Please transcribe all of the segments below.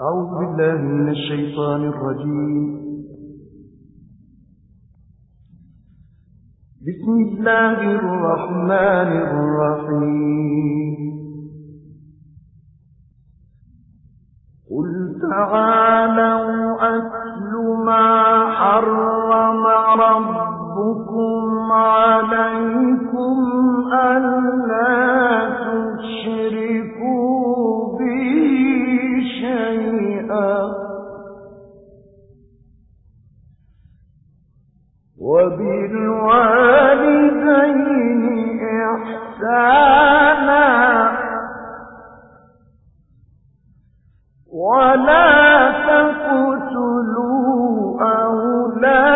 أعوذ بالله من الشيطان الرجيم. بسم الله الرحمن الرحيم. قل تعالوا شيئا. وبالوالدين إحسانا. ولا تقتلوا أولادكم.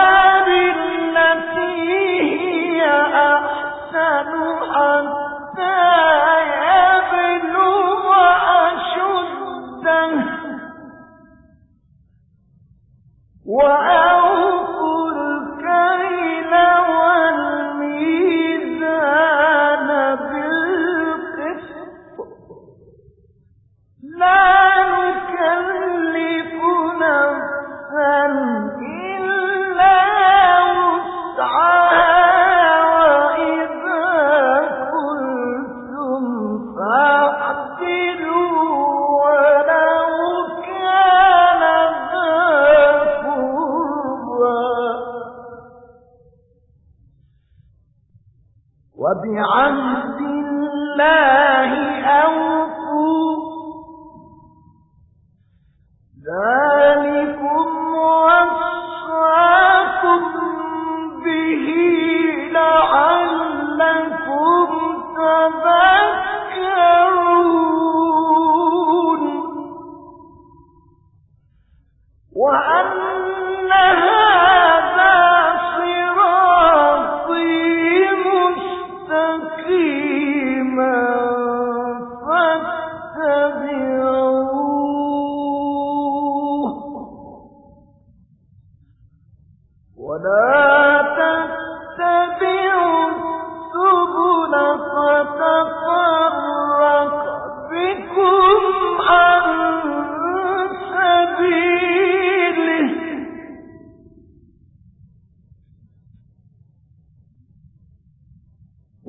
وأ وبعهد الله أوفوا. ذلك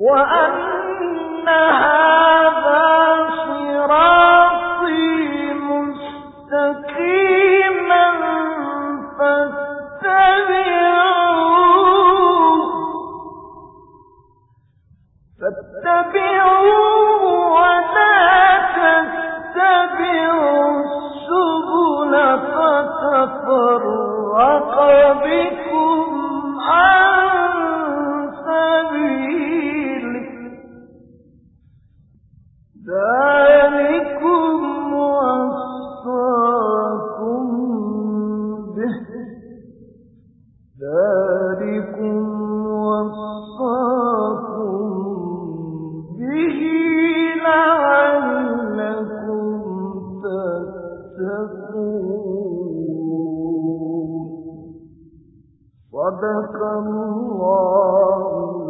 وأن هذا صراطي مستقيما صدق الله